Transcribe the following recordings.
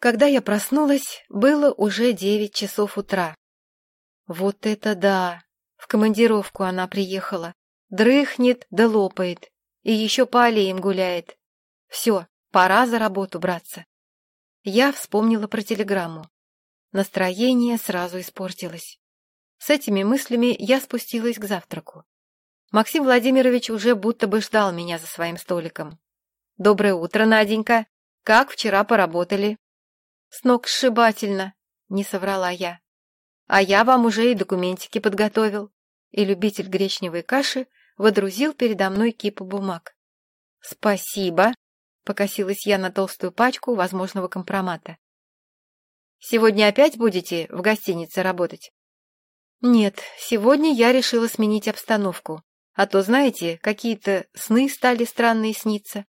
Когда я проснулась, было уже девять часов утра. Вот это да! В командировку она приехала. Дрыхнет да лопает. И еще по аллеям гуляет. Все, пора за работу браться. Я вспомнила про телеграмму. Настроение сразу испортилось. С этими мыслями я спустилась к завтраку. Максим Владимирович уже будто бы ждал меня за своим столиком. «Доброе утро, Наденька! Как вчера поработали?» «С ног сшибательно», — не соврала я. «А я вам уже и документики подготовил». И любитель гречневой каши водрузил передо мной кипу бумаг. «Спасибо», — покосилась я на толстую пачку возможного компромата. «Сегодня опять будете в гостинице работать?» «Нет, сегодня я решила сменить обстановку, а то, знаете, какие-то сны стали странные сниться».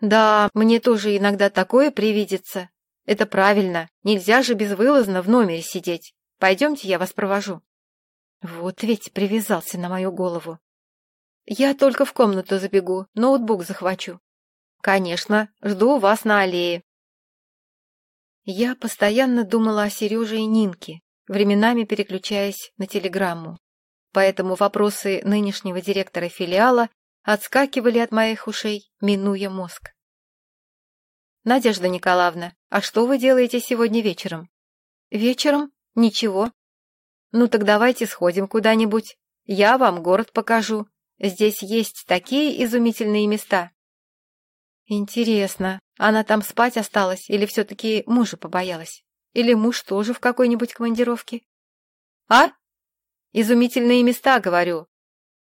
«Да, мне тоже иногда такое привидится. Это правильно, нельзя же безвылазно в номере сидеть. Пойдемте, я вас провожу». Вот ведь привязался на мою голову. Я только в комнату забегу, ноутбук захвачу. Конечно, жду вас на аллее. Я постоянно думала о Сереже и Нинке, временами переключаясь на телеграмму. Поэтому вопросы нынешнего директора филиала отскакивали от моих ушей, минуя мозг. «Надежда Николаевна, а что вы делаете сегодня вечером?» «Вечером? Ничего. Ну так давайте сходим куда-нибудь. Я вам город покажу. Здесь есть такие изумительные места. Интересно, она там спать осталась или все-таки мужа побоялась? Или муж тоже в какой-нибудь командировке? А? Изумительные места, говорю.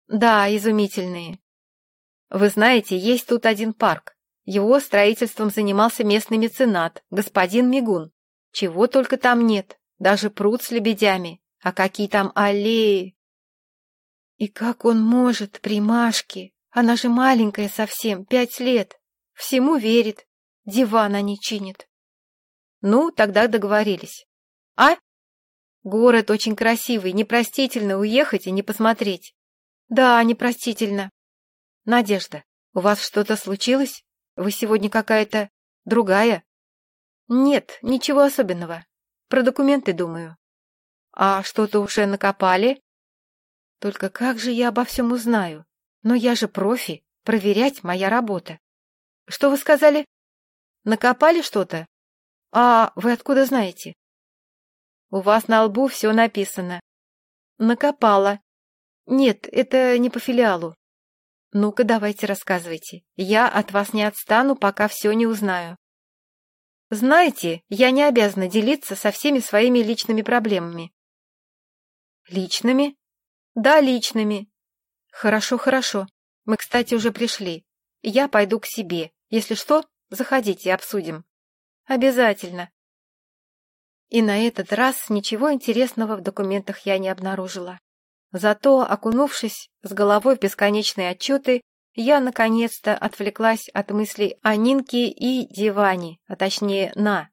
Да, изумительные. Вы знаете, есть тут один парк. Его строительством занимался местный меценат, господин Мигун. Чего только там нет, даже пруд с лебедями. А какие там аллеи! И как он может при Машке? Она же маленькая совсем, пять лет. Всему верит. Дивана не чинит. Ну, тогда договорились. А? Город очень красивый, непростительно уехать и не посмотреть. Да, непростительно. Надежда, у вас что-то случилось? Вы сегодня какая-то другая? Нет, ничего особенного. Про документы думаю. А что-то уже накопали? Только как же я обо всем узнаю? Но я же профи, проверять моя работа. Что вы сказали? Накопали что-то? А вы откуда знаете? У вас на лбу все написано. Накопала. Нет, это не по филиалу. Ну-ка, давайте рассказывайте. Я от вас не отстану, пока все не узнаю. Знаете, я не обязана делиться со всеми своими личными проблемами. Личными? Да, личными. Хорошо, хорошо. Мы, кстати, уже пришли. Я пойду к себе. Если что, заходите, обсудим. Обязательно. И на этот раз ничего интересного в документах я не обнаружила. Зато, окунувшись с головой в бесконечные отчеты, я наконец-то отвлеклась от мыслей о Нинке и диване, а точнее на.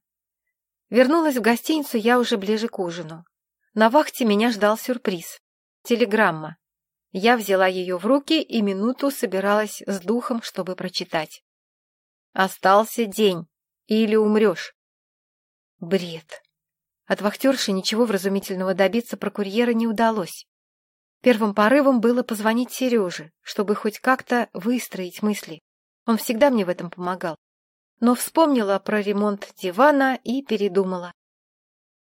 Вернулась в гостиницу я уже ближе к ужину. На вахте меня ждал сюрприз. Телеграмма. Я взяла ее в руки и минуту собиралась с духом, чтобы прочитать. Остался день. Или умрешь. Бред. От вахтерши ничего вразумительного добиться про курьера не удалось. Первым порывом было позвонить Сереже, чтобы хоть как-то выстроить мысли. Он всегда мне в этом помогал. Но вспомнила про ремонт дивана и передумала.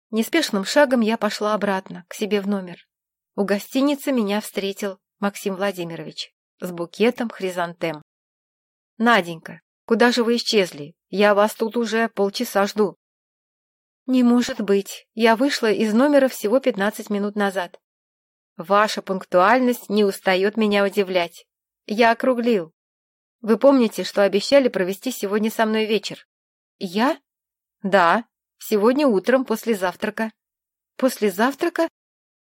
Неспешным шагом я пошла обратно, к себе в номер. У гостиницы меня встретил Максим Владимирович с букетом хризантем. «Наденька, куда же вы исчезли? Я вас тут уже полчаса жду». «Не может быть. Я вышла из номера всего пятнадцать минут назад». «Ваша пунктуальность не устает меня удивлять. Я округлил. Вы помните, что обещали провести сегодня со мной вечер?» «Я?» «Да, сегодня утром после завтрака». «После завтрака?»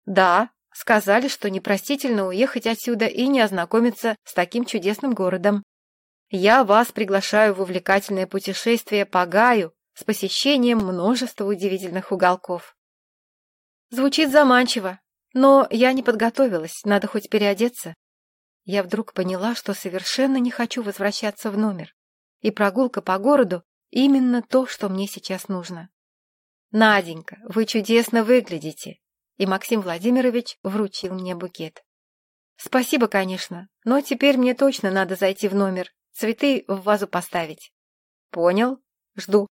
«Да, Сказали, что непростительно уехать отсюда и не ознакомиться с таким чудесным городом. Я вас приглашаю в увлекательное путешествие по Гаю с посещением множества удивительных уголков. Звучит заманчиво, но я не подготовилась, надо хоть переодеться. Я вдруг поняла, что совершенно не хочу возвращаться в номер, и прогулка по городу Именно то, что мне сейчас нужно. «Наденька, вы чудесно выглядите!» И Максим Владимирович вручил мне букет. «Спасибо, конечно, но теперь мне точно надо зайти в номер, цветы в вазу поставить». «Понял. Жду».